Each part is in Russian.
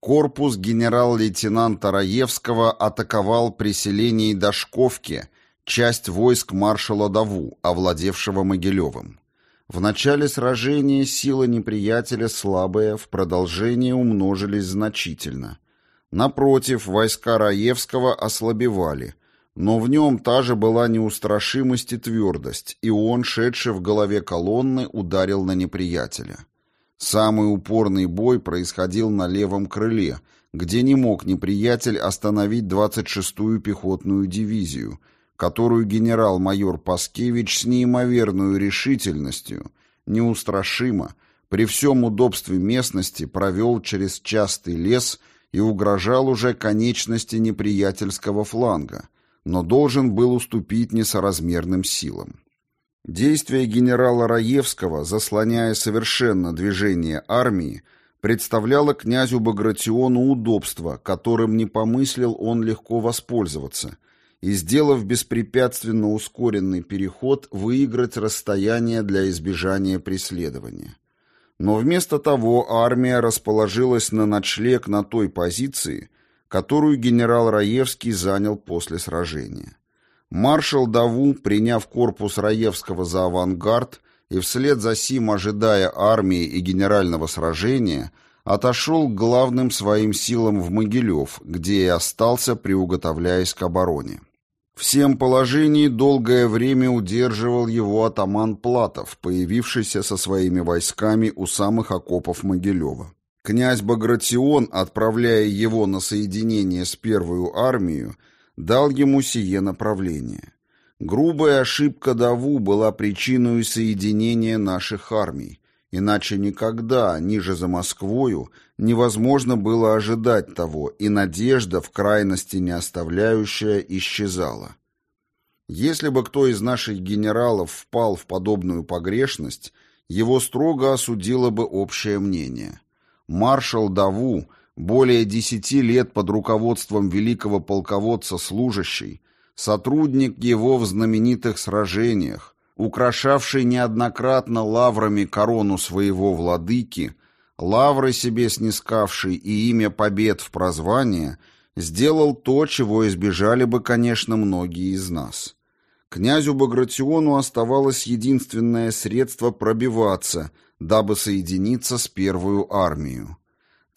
Корпус генерал-лейтенанта Раевского атаковал при селении Дашковки часть войск маршала Даву, овладевшего Могилевым. В начале сражения силы неприятеля слабые, в продолжении умножились значительно. Напротив, войска Раевского ослабевали, но в нем та же была неустрашимость и твердость, и он, шедший в голове колонны, ударил на неприятеля. Самый упорный бой происходил на левом крыле, где не мог неприятель остановить 26-ю пехотную дивизию, которую генерал-майор Паскевич с неимоверной решительностью, неустрашимо, при всем удобстве местности провел через частый лес и угрожал уже конечности неприятельского фланга, но должен был уступить несоразмерным силам. Действия генерала Раевского, заслоняя совершенно движение армии, представляло князю Багратиону удобство, которым не помыслил он легко воспользоваться, и, сделав беспрепятственно ускоренный переход, выиграть расстояние для избежания преследования. Но вместо того армия расположилась на ночлег на той позиции, которую генерал Раевский занял после сражения. Маршал Даву, приняв корпус Раевского за авангард и вслед за сим ожидая армии и генерального сражения, отошел к главным своим силам в Могилев, где и остался, приуготовляясь к обороне. Всем положении долгое время удерживал его атаман Платов, появившийся со своими войсками у самых окопов Могилева. Князь Багратион, отправляя его на соединение с первую армию, дал ему сие направление. Грубая ошибка Даву была причиной соединения наших армий, иначе никогда, ниже за Москвою, невозможно было ожидать того, и надежда, в крайности не оставляющая, исчезала. Если бы кто из наших генералов впал в подобную погрешность, его строго осудило бы общее мнение. Маршал Даву более десяти лет под руководством великого полководца служащий, сотрудник его в знаменитых сражениях, украшавший неоднократно лаврами корону своего владыки, лавры себе снискавший и имя побед в прозвание, сделал то, чего избежали бы, конечно, многие из нас. Князю Багратиону оставалось единственное средство пробиваться, дабы соединиться с первую армию.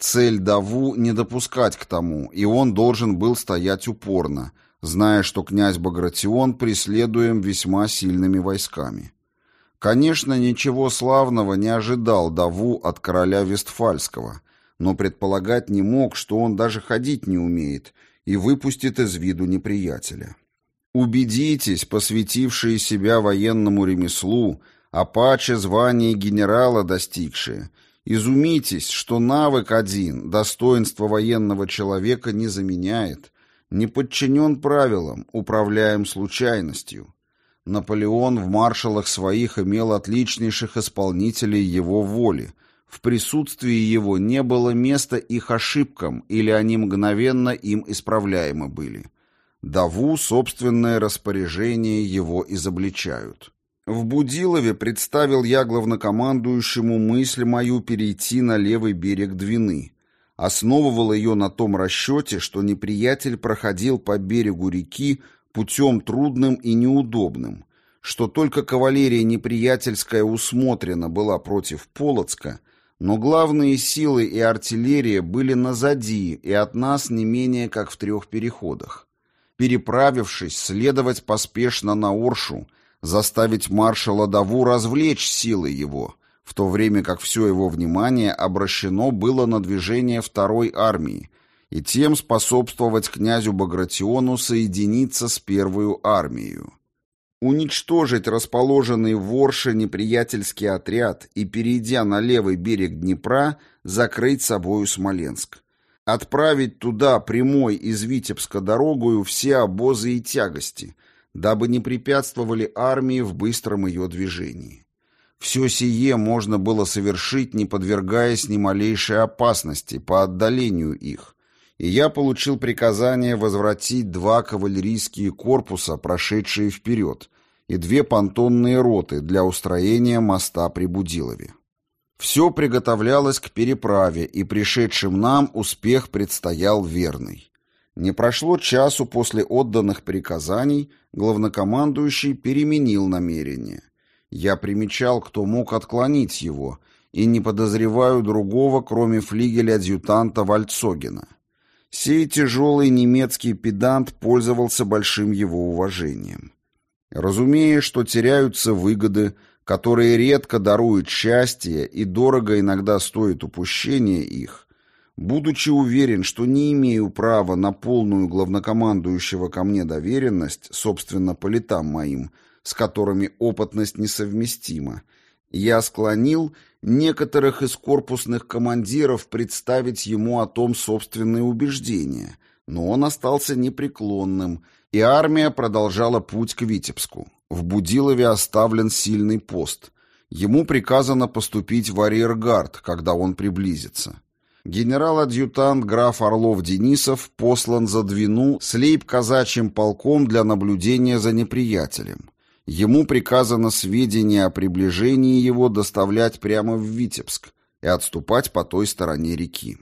Цель Даву не допускать к тому, и он должен был стоять упорно, зная, что князь Багратион преследуем весьма сильными войсками. Конечно, ничего славного не ожидал Даву от короля Вестфальского, но предполагать не мог, что он даже ходить не умеет и выпустит из виду неприятеля. Убедитесь, посвятившие себя военному ремеслу, а паче звания генерала достигшие – Изумитесь, что навык один достоинство военного человека не заменяет, не подчинен правилам, управляем случайностью. Наполеон в маршалах своих имел отличнейших исполнителей его воли. В присутствии его не было места их ошибкам, или они мгновенно им исправляемы были. Даву собственное распоряжение его изобличают. В Будилове представил я главнокомандующему мысль мою перейти на левый берег Двины. Основывал ее на том расчете, что неприятель проходил по берегу реки путем трудным и неудобным, что только кавалерия неприятельская усмотрена была против Полоцка, но главные силы и артиллерия были назади и от нас не менее как в трех переходах. Переправившись, следовать поспешно на Оршу – заставить маршала Даву развлечь силы его, в то время как все его внимание обращено было на движение второй армии, и тем способствовать князю Багратиону соединиться с первую армией. Уничтожить расположенный в Орше неприятельский отряд и, перейдя на левый берег Днепра, закрыть собою Смоленск. Отправить туда прямой из Витебска дорогою все обозы и тягости – дабы не препятствовали армии в быстром ее движении. Все сие можно было совершить, не подвергаясь ни малейшей опасности по отдалению их, и я получил приказание возвратить два кавалерийские корпуса, прошедшие вперед, и две понтонные роты для устроения моста при Будилове. Все приготовлялось к переправе, и пришедшим нам успех предстоял верный. Не прошло часу после отданных приказаний, главнокомандующий переменил намерение. Я примечал, кто мог отклонить его, и не подозреваю другого, кроме флигеля-адъютанта Вальцогена. Сей тяжелый немецкий педант пользовался большим его уважением. Разумея, что теряются выгоды, которые редко даруют счастье и дорого иногда стоит упущение их, будучи уверен, что не имею права на полную главнокомандующего ко мне доверенность, собственно, по летам моим, с которыми опытность несовместима, я склонил некоторых из корпусных командиров представить ему о том собственные убеждения, но он остался непреклонным, и армия продолжала путь к Витебску. В Будилове оставлен сильный пост. Ему приказано поступить в арьергард, когда он приблизится. Генерал-адъютант граф Орлов-Денисов послан за Двину с лейб-казачьим полком для наблюдения за неприятелем. Ему приказано сведения о приближении его доставлять прямо в Витебск и отступать по той стороне реки.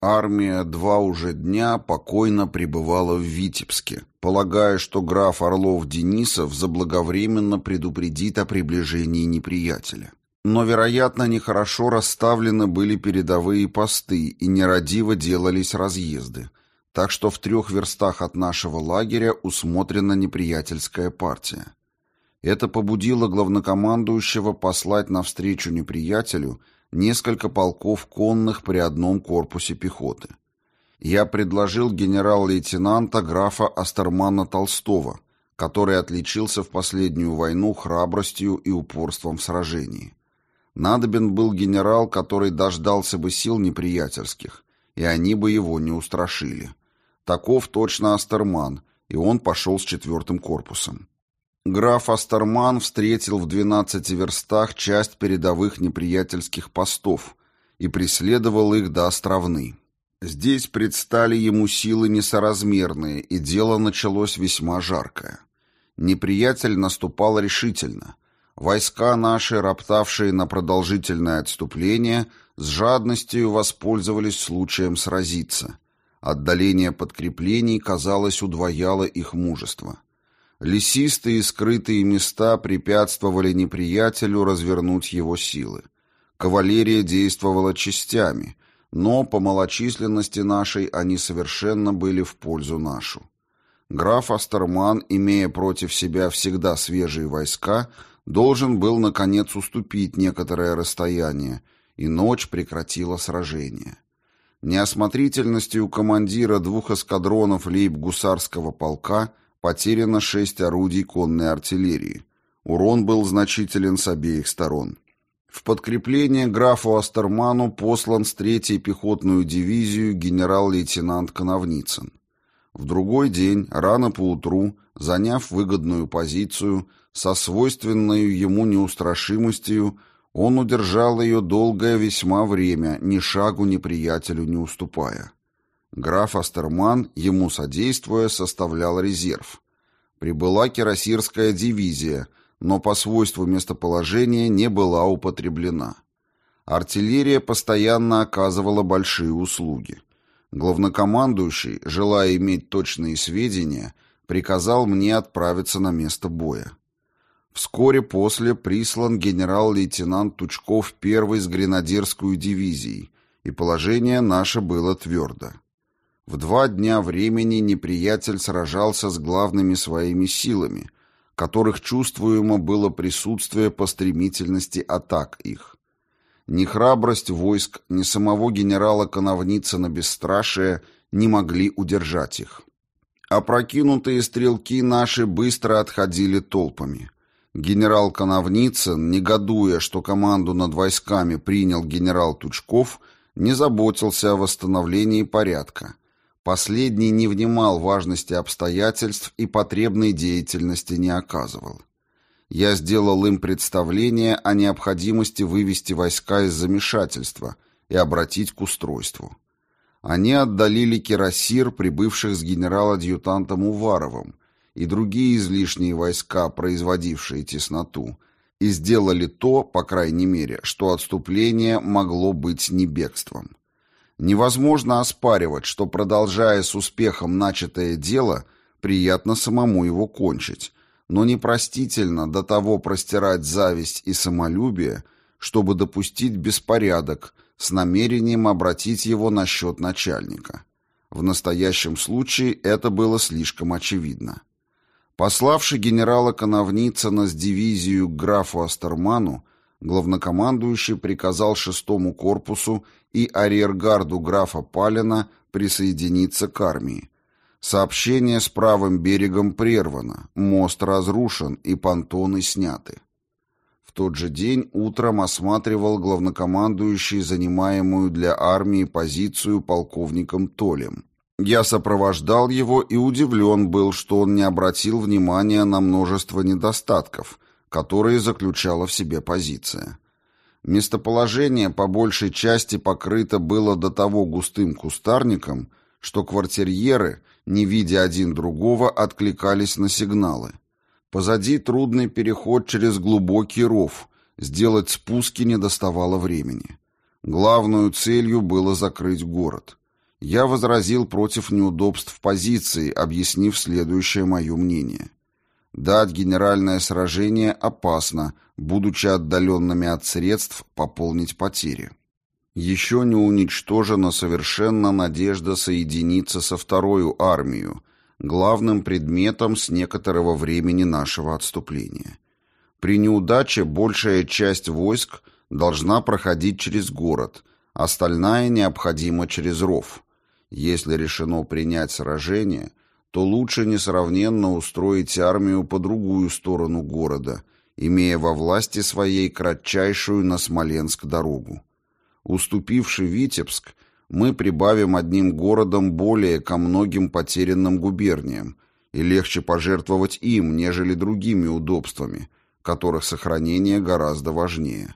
Армия два уже дня покойно пребывала в Витебске, полагая, что граф Орлов-Денисов заблаговременно предупредит о приближении неприятеля. Но, вероятно, нехорошо расставлены были передовые посты и нерадиво делались разъезды, так что в трех верстах от нашего лагеря усмотрена неприятельская партия. Это побудило главнокомандующего послать навстречу неприятелю несколько полков конных при одном корпусе пехоты. Я предложил генерал-лейтенанта графа Астермана Толстого, который отличился в последнюю войну храбростью и упорством в сражении. Надобен был генерал, который дождался бы сил неприятельских, и они бы его не устрашили. Таков точно Астерман, и он пошел с четвертым корпусом. Граф Астерман встретил в 12 верстах часть передовых неприятельских постов и преследовал их до Островны. Здесь предстали ему силы несоразмерные, и дело началось весьма жаркое. Неприятель наступал решительно. Войска наши, роптавшие на продолжительное отступление, с жадностью воспользовались случаем сразиться. Отдаление подкреплений, казалось, удвояло их мужество. Лесистые и скрытые места препятствовали неприятелю развернуть его силы. Кавалерия действовала частями, но по малочисленности нашей они совершенно были в пользу нашу. Граф Астерман, имея против себя всегда свежие войска, должен был, наконец, уступить некоторое расстояние, и ночь прекратила сражение. Неосмотрительностью командира двух эскадронов лейб-гусарского полка – Потеряно шесть орудий конной артиллерии. Урон был значителен с обеих сторон. В подкрепление графу Астерману послан с третьей пехотную дивизию генерал-лейтенант Коновницын. В другой день, рано поутру, заняв выгодную позицию, со свойственной ему неустрашимостью, он удержал ее долгое весьма время, ни шагу неприятелю не уступая. Граф Астерман, ему содействуя, составлял резерв. Прибыла кирасирская дивизия, но по свойству местоположения не была употреблена. Артиллерия постоянно оказывала большие услуги. Главнокомандующий, желая иметь точные сведения, приказал мне отправиться на место боя. Вскоре после прислан генерал-лейтенант Тучков первый с гренадерскую дивизией, и положение наше было твердо. В два дня времени неприятель сражался с главными своими силами, которых чувствуемо было присутствие по стремительности атак их. Ни храбрость войск, ни самого генерала Коновницына бесстрашие не могли удержать их. Опрокинутые стрелки наши быстро отходили толпами. Генерал Коновницын, негодуя, что команду над войсками принял генерал Тучков, не заботился о восстановлении порядка – Последний не внимал важности обстоятельств и потребной деятельности не оказывал. Я сделал им представление о необходимости вывести войска из замешательства и обратить к устройству. Они отдалили кирасир, прибывших с генерал-адъютантом Уваровым, и другие излишние войска, производившие тесноту, и сделали то, по крайней мере, что отступление могло быть не бегством. Невозможно оспаривать, что, продолжая с успехом начатое дело, приятно самому его кончить, но непростительно до того простирать зависть и самолюбие, чтобы допустить беспорядок с намерением обратить его на счет начальника. В настоящем случае это было слишком очевидно. Пославший генерала Коновницына с дивизию к графу Астерману, главнокомандующий приказал шестому корпусу и арьергарду графа Палина присоединиться к армии. Сообщение с правым берегом прервано, мост разрушен и понтоны сняты. В тот же день утром осматривал главнокомандующий занимаемую для армии позицию полковником Толем. Я сопровождал его и удивлен был, что он не обратил внимания на множество недостатков, которые заключала в себе позиция. Местоположение по большей части покрыто было до того густым кустарником, что квартирьеры, не видя один другого, откликались на сигналы. Позади трудный переход через глубокий ров, сделать спуски не доставало времени. Главную целью было закрыть город. Я возразил против неудобств позиции, объяснив следующее мое мнение. Дать генеральное сражение опасно, будучи отдаленными от средств пополнить потери. Еще не уничтожена совершенно надежда соединиться со второй армией, главным предметом с некоторого времени нашего отступления. При неудаче большая часть войск должна проходить через город, остальная необходима через ров. Если решено принять сражение, то лучше несравненно устроить армию по другую сторону города, имея во власти своей кратчайшую на Смоленск дорогу. Уступивши Витебск, мы прибавим одним городом более ко многим потерянным губерниям, и легче пожертвовать им, нежели другими удобствами, которых сохранение гораздо важнее.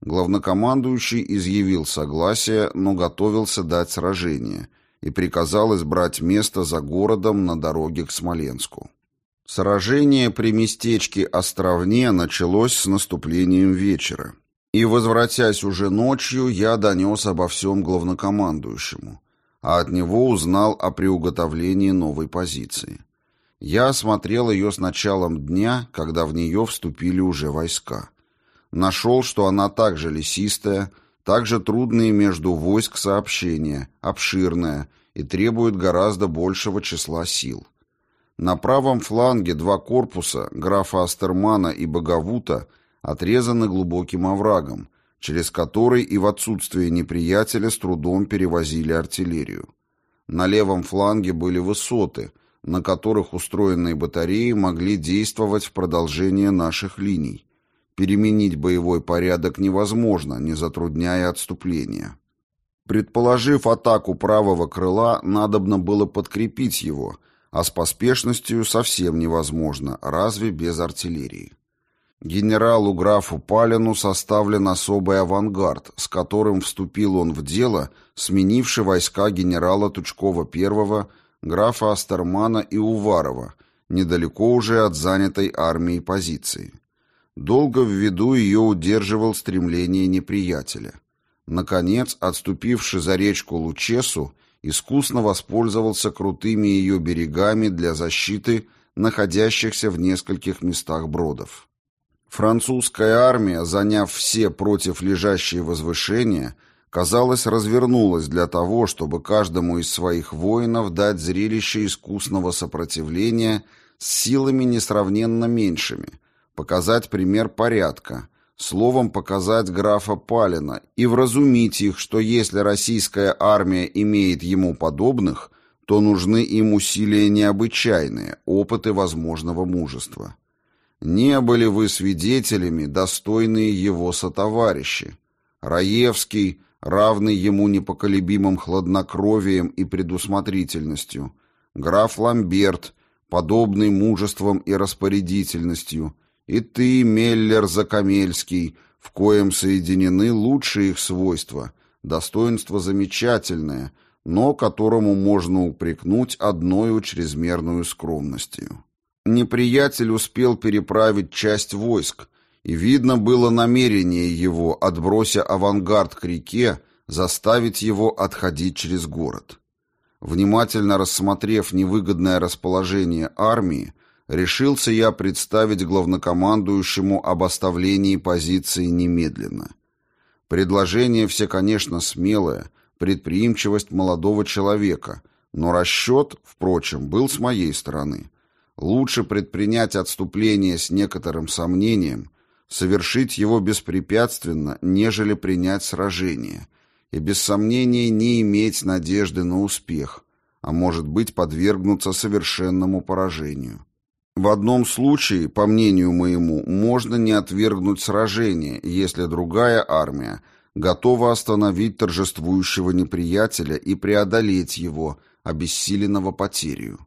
Главнокомандующий изъявил согласие, но готовился дать сражение – и приказал избрать место за городом на дороге к Смоленску. Сражение при местечке Островне началось с наступлением вечера. И, возвратясь уже ночью, я донес обо всем главнокомандующему, а от него узнал о приуготовлении новой позиции. Я осмотрел ее с началом дня, когда в нее вступили уже войска. Нашел, что она также лесистая, также трудные между войск сообщения, обширная и требует гораздо большего числа сил. На правом фланге два корпуса, графа Астермана и Боговута, отрезаны глубоким оврагом, через который и в отсутствие неприятеля с трудом перевозили артиллерию. На левом фланге были высоты, на которых устроенные батареи могли действовать в продолжение наших линий, Переменить боевой порядок невозможно, не затрудняя отступление. Предположив атаку правого крыла, надобно было подкрепить его, а с поспешностью совсем невозможно, разве без артиллерии. Генералу графу Палину составлен особый авангард, с которым вступил он в дело, сменивший войска генерала Тучкова I, графа Астермана и Уварова, недалеко уже от занятой армией позиции. Долго в виду ее удерживал стремление неприятеля. Наконец, отступивший за речку Лучесу, искусно воспользовался крутыми ее берегами для защиты находящихся в нескольких местах бродов. Французская армия, заняв все против лежащие возвышения, казалось, развернулась для того, чтобы каждому из своих воинов дать зрелище искусного сопротивления с силами несравненно меньшими – показать пример порядка, словом показать графа Палина и вразумить их, что если российская армия имеет ему подобных, то нужны им усилия необычайные, опыты возможного мужества. Не были вы свидетелями, достойные его сотоварищи. Раевский, равный ему непоколебимым хладнокровием и предусмотрительностью, граф Ламберт, подобный мужеством и распорядительностью – и ты, Меллер Закамельский, в коем соединены лучшие их свойства, достоинство замечательное, но которому можно упрекнуть одною чрезмерную скромностью. Неприятель успел переправить часть войск, И видно было намерение его, отброся авангард к реке, заставить его отходить через город. Внимательно рассмотрев невыгодное расположение армии, решился я представить главнокомандующему об оставлении позиции немедленно. Предложение все, конечно, смелое, предприимчивость молодого человека, но расчет, впрочем, был с моей стороны. Лучше предпринять отступление с некоторым сомнением, совершить его беспрепятственно, нежели принять сражение, и без сомнения не иметь надежды на успех, а может быть подвергнуться совершенному поражению. В одном случае, по мнению моему, можно не отвергнуть сражение, если другая армия готова остановить торжествующего неприятеля и преодолеть его, обессиленного потерю.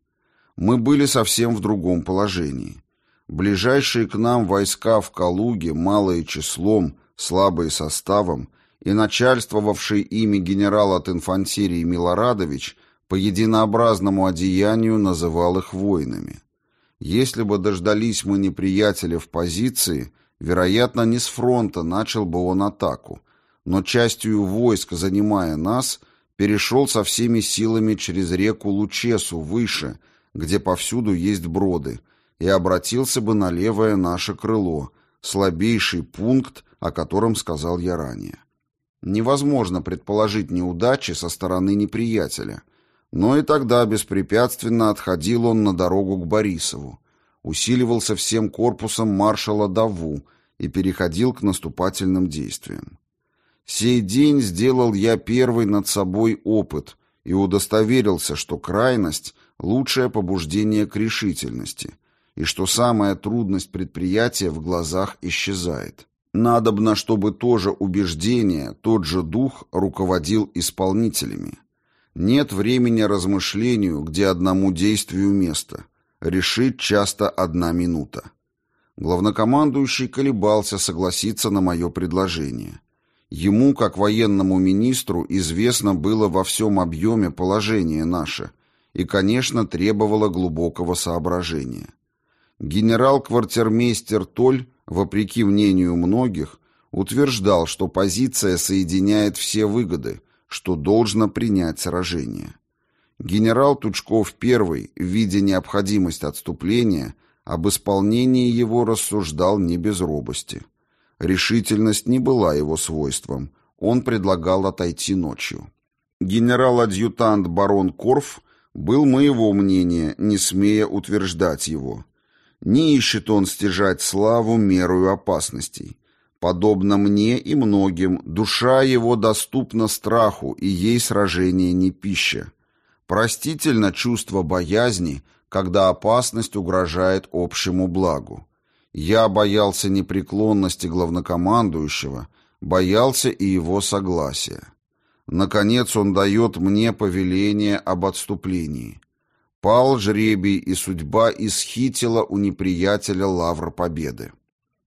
Мы были совсем в другом положении. Ближайшие к нам войска в Калуге, малые числом, слабые составом, и начальствовавший ими генерал от инфантерии Милорадович по единообразному одеянию называл их воинами. Если бы дождались мы неприятеля в позиции, вероятно, не с фронта начал бы он атаку, но частью войск, занимая нас, перешел со всеми силами через реку Лучесу выше, где повсюду есть броды, и обратился бы на левое наше крыло, слабейший пункт, о котором сказал я ранее. Невозможно предположить неудачи со стороны неприятеля, но и тогда беспрепятственно отходил он на дорогу к Борисову, усиливался всем корпусом маршала Даву и переходил к наступательным действиям. Сей день сделал я первый над собой опыт и удостоверился, что крайность – лучшее побуждение к решительности, и что самая трудность предприятия в глазах исчезает. Надобно, чтобы то же убеждение, тот же дух руководил исполнителями. Нет времени размышлению, где одному действию место. Решить часто одна минута. Главнокомандующий колебался согласиться на мое предложение. Ему, как военному министру, известно было во всем объеме положение наше и, конечно, требовало глубокого соображения. Генерал-квартирмейстер Толь, вопреки мнению многих, утверждал, что позиция соединяет все выгоды, что должно принять сражение. Генерал Тучков I, видя необходимость отступления, об исполнении его рассуждал не без робости. Решительность не была его свойством, он предлагал отойти ночью. Генерал-адъютант барон Корф был моего мнения, не смея утверждать его. Не ищет он стяжать славу мерою опасностей. Подобно мне и многим, душа его доступна страху, и ей сражение не пища. Простительно чувство боязни, когда опасность угрожает общему благу. Я боялся непреклонности главнокомандующего, боялся и его согласия. Наконец он дает мне повеление об отступлении. Пал жребий, и судьба исхитила у неприятеля лавр победы.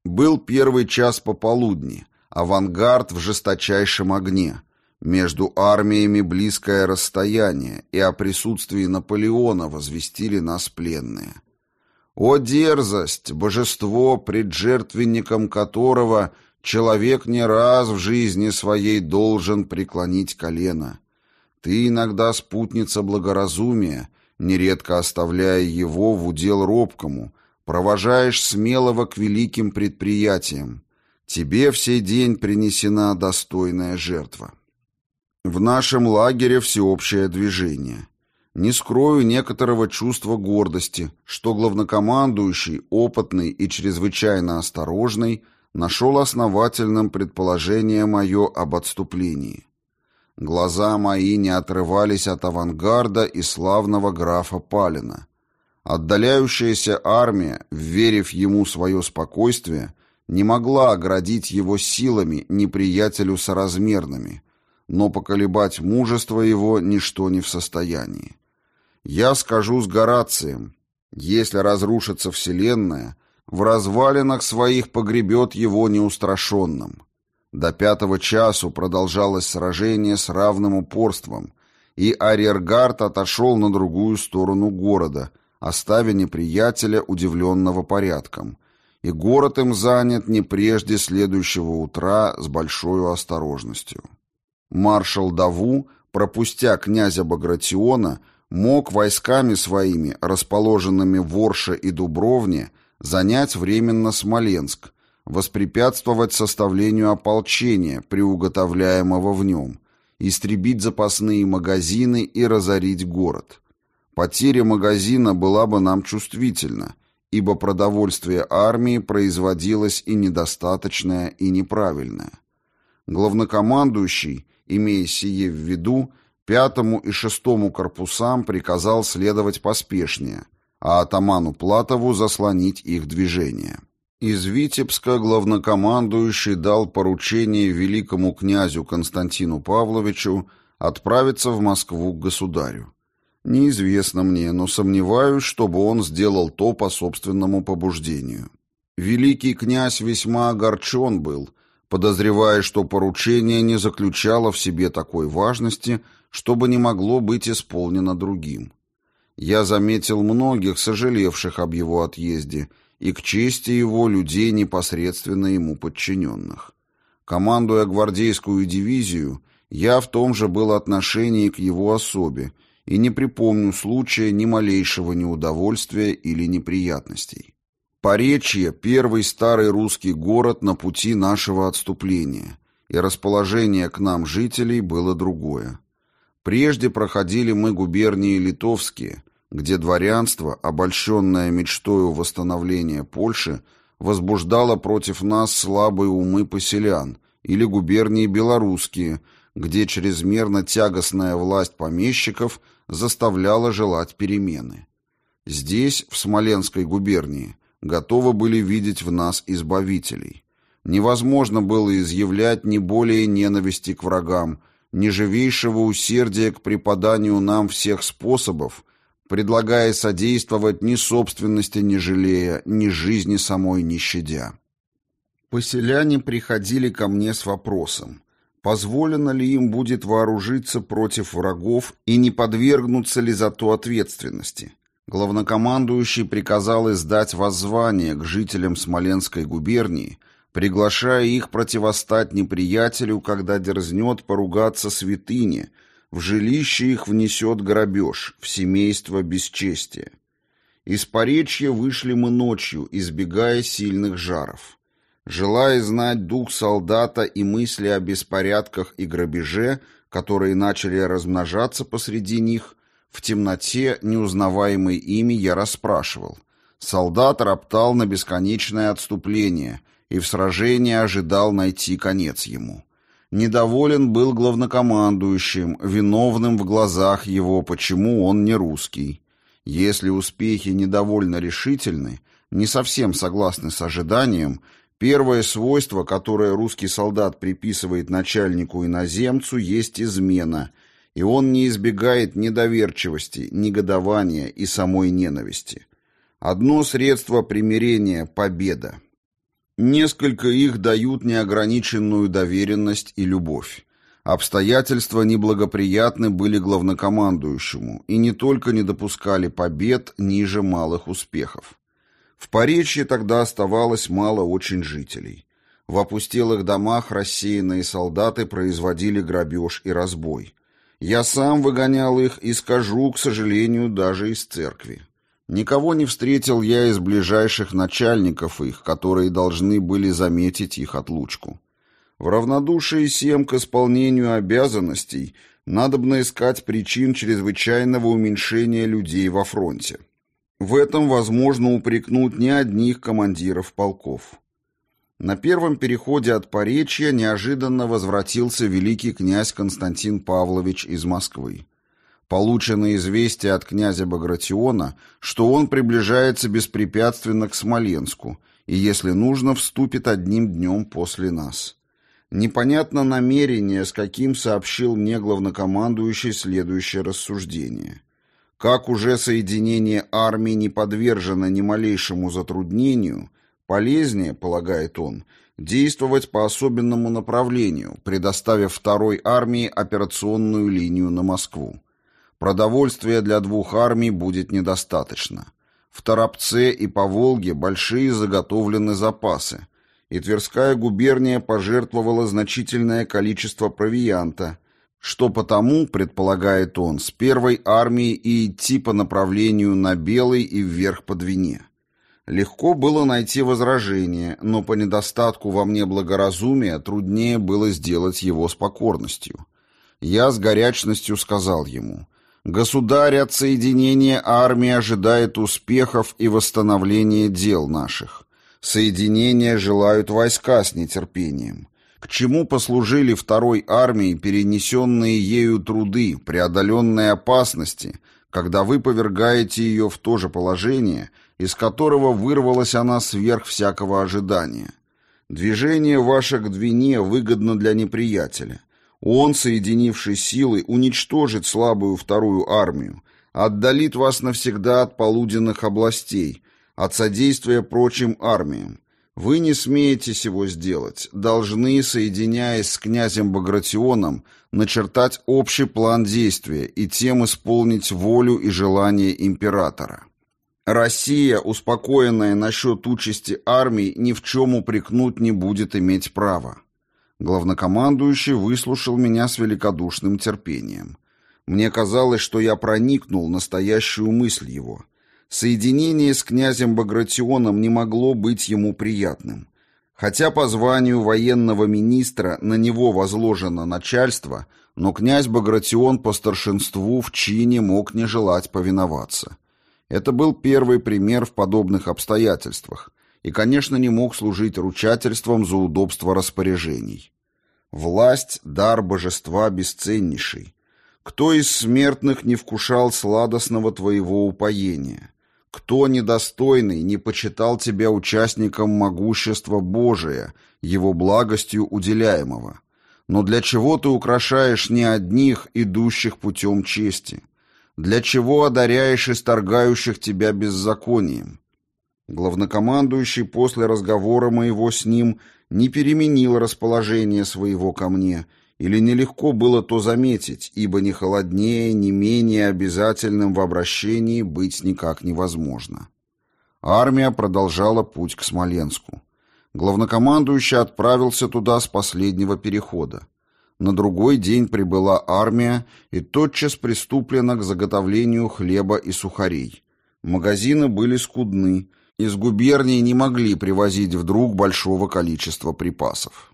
Был первый час пополудни, авангард в жесточайшем огне, между армиями близкое расстояние, и о присутствии Наполеона возвестили нас пленные. О дерзость, божество, пред жертвенником которого человек не раз в жизни своей должен преклонить колено. Ты иногда спутница благоразумия, нередко оставляя его в удел робкому, провожаешь смелого к великим предприятиям. Тебе в сей день принесена достойная жертва. В нашем лагере всеобщее движение. Не скрою некоторого чувства гордости, что главнокомандующий, опытный и чрезвычайно осторожный, нашел основательным предположение мое об отступлении. Глаза мои не отрывались от авангарда и славного графа Палина. Отдаляющаяся армия, верив ему свое спокойствие, не могла оградить его силами неприятелю соразмерными, но поколебать мужество его ничто не в состоянии. Я скажу с Горацием, если разрушится Вселенная, в развалинах своих погребет его неустрашенным. До пятого часу продолжалось сражение с равным упорством, и арьергард отошел на другую сторону города, оставя неприятеля удивленного порядком, и город им занят не прежде следующего утра с большой осторожностью. Маршал Даву, пропустя князя Багратиона, мог войсками своими, расположенными в Орше и Дубровне, занять временно Смоленск, воспрепятствовать составлению ополчения, приуготовляемого в нем, истребить запасные магазины и разорить город. Потеря магазина была бы нам чувствительна, ибо продовольствие армии производилось и недостаточное, и неправильное. Главнокомандующий, имея сие в виду, пятому и шестому корпусам приказал следовать поспешнее, а атаману Платову заслонить их движение. Из Витебска главнокомандующий дал поручение великому князю Константину Павловичу отправиться в Москву к государю. Неизвестно мне, но сомневаюсь, чтобы он сделал то по собственному побуждению. Великий князь весьма огорчен был, подозревая, что поручение не заключало в себе такой важности, чтобы не могло быть исполнено другим. Я заметил многих, сожалевших об его отъезде, и к чести его людей, непосредственно ему подчиненных. Командуя гвардейскую дивизию, я в том же был отношении к его особе и не припомню случая ни малейшего неудовольствия или неприятностей. Поречье – первый старый русский город на пути нашего отступления, и расположение к нам жителей было другое. Прежде проходили мы губернии литовские, где дворянство, обольщенное мечтою восстановления Польши, возбуждало против нас слабые умы поселян, или губернии белорусские, где чрезмерно тягостная власть помещиков заставляла желать перемены. Здесь, в Смоленской губернии, готовы были видеть в нас избавителей. Невозможно было изъявлять ни более ненависти к врагам, ни живейшего усердия к преподанию нам всех способов, предлагая содействовать ни собственности не жалея, ни жизни самой не щадя. Поселяне приходили ко мне с вопросом, позволено ли им будет вооружиться против врагов и не подвергнуться ли за то ответственности. Главнокомандующий приказал издать воззвание к жителям Смоленской губернии, приглашая их противостать неприятелю, когда дерзнет поругаться святыне – в жилище их внесет грабеж, в семейство бесчестие. Из поречья вышли мы ночью, избегая сильных жаров. Желая знать дух солдата и мысли о беспорядках и грабеже, которые начали размножаться посреди них, в темноте, неузнаваемой ими, я расспрашивал. Солдат роптал на бесконечное отступление и в сражении ожидал найти конец ему. Недоволен был главнокомандующим, виновным в глазах его, почему он не русский. Если успехи недовольно решительны, не совсем согласны с ожиданием, первое свойство, которое русский солдат приписывает начальнику-иноземцу, есть измена, и он не избегает недоверчивости, негодования и самой ненависти. Одно средство примирения – победа. Несколько их дают неограниченную доверенность и любовь. Обстоятельства неблагоприятны были главнокомандующему и не только не допускали побед ниже малых успехов. В Поречье тогда оставалось мало очень жителей. В опустелых домах рассеянные солдаты производили грабеж и разбой. Я сам выгонял их и скажу, к сожалению, даже из церкви. Никого не встретил я из ближайших начальников их, которые должны были заметить их отлучку. В равнодушии всем к исполнению обязанностей надобно искать причин чрезвычайного уменьшения людей во фронте. В этом возможно упрекнуть не одних командиров полков. На первом переходе от Поречья неожиданно возвратился великий князь Константин Павлович из Москвы. Получено известие от князя Багратиона, что он приближается беспрепятственно к Смоленску и, если нужно, вступит одним днем после нас. Непонятно намерение, с каким сообщил мне главнокомандующий следующее рассуждение. Как уже соединение армий не подвержено ни малейшему затруднению, полезнее, полагает он, действовать по особенному направлению, предоставив второй армии операционную линию на Москву. Продовольствия для двух армий будет недостаточно. В Торопце и по Волге большие заготовлены запасы, и Тверская губерния пожертвовала значительное количество провианта, что потому, предполагает он, с первой армией и идти по направлению на Белый и вверх по Двине. Легко было найти возражение, но по недостатку во мне благоразумия труднее было сделать его с покорностью. Я с горячностью сказал ему, «Государь от соединения армии ожидает успехов и восстановления дел наших. Соединения желают войска с нетерпением. К чему послужили второй армии перенесенные ею труды, преодоленные опасности, когда вы повергаете ее в то же положение – из которого вырвалась она сверх всякого ожидания. Движение ваше к Двине выгодно для неприятеля. Он, соединивший силы, уничтожит слабую вторую армию, отдалит вас навсегда от полуденных областей, от содействия прочим армиям. Вы не смеете сего сделать, должны, соединяясь с князем Багратионом, начертать общий план действия и тем исполнить волю и желание императора. Россия, успокоенная насчет участи армий, ни в чем упрекнуть не будет иметь права. Главнокомандующий выслушал меня с великодушным терпением. Мне казалось, что я проникнул настоящую мысль его. Соединение с князем Багратионом не могло быть ему приятным. Хотя по званию военного министра на него возложено начальство, но князь Багратион по старшинству в чине мог не желать повиноваться. Это был первый пример в подобных обстоятельствах и, конечно, не мог служить ручательством за удобство распоряжений. Власть — дар божества бесценнейший. Кто из смертных не вкушал сладостного твоего упоения? Кто недостойный не почитал тебя участником могущества Божия, его благостью уделяемого? Но для чего ты украшаешь не одних, идущих путем чести? Для чего одаряешь исторгающих тебя беззаконием? Главнокомандующий после разговора моего с ним не переменил расположение своего ко мне, или нелегко было то заметить, ибо ни холоднее, ни менее обязательным в обращении быть никак невозможно. Армия продолжала путь к Смоленску. Главнокомандующий отправился туда с последнего перехода. На другой день прибыла армия и тотчас приступлена к заготовлению хлеба и сухарей. Магазины были скудны, из губернии не могли привозить вдруг большого количества припасов.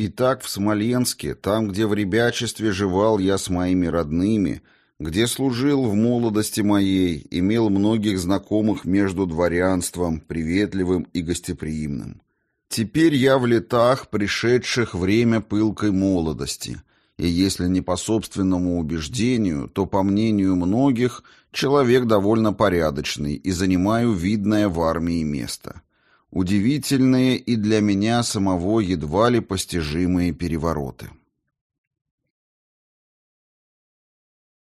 Итак, в Смоленске, там, где в ребячестве жевал я с моими родными, где служил в молодости моей, имел многих знакомых между дворянством, приветливым и гостеприимным. Теперь я в летах, пришедших время пылкой молодости, и если не по собственному убеждению, то, по мнению многих, человек довольно порядочный и занимаю видное в армии место. Удивительные и для меня самого едва ли постижимые перевороты.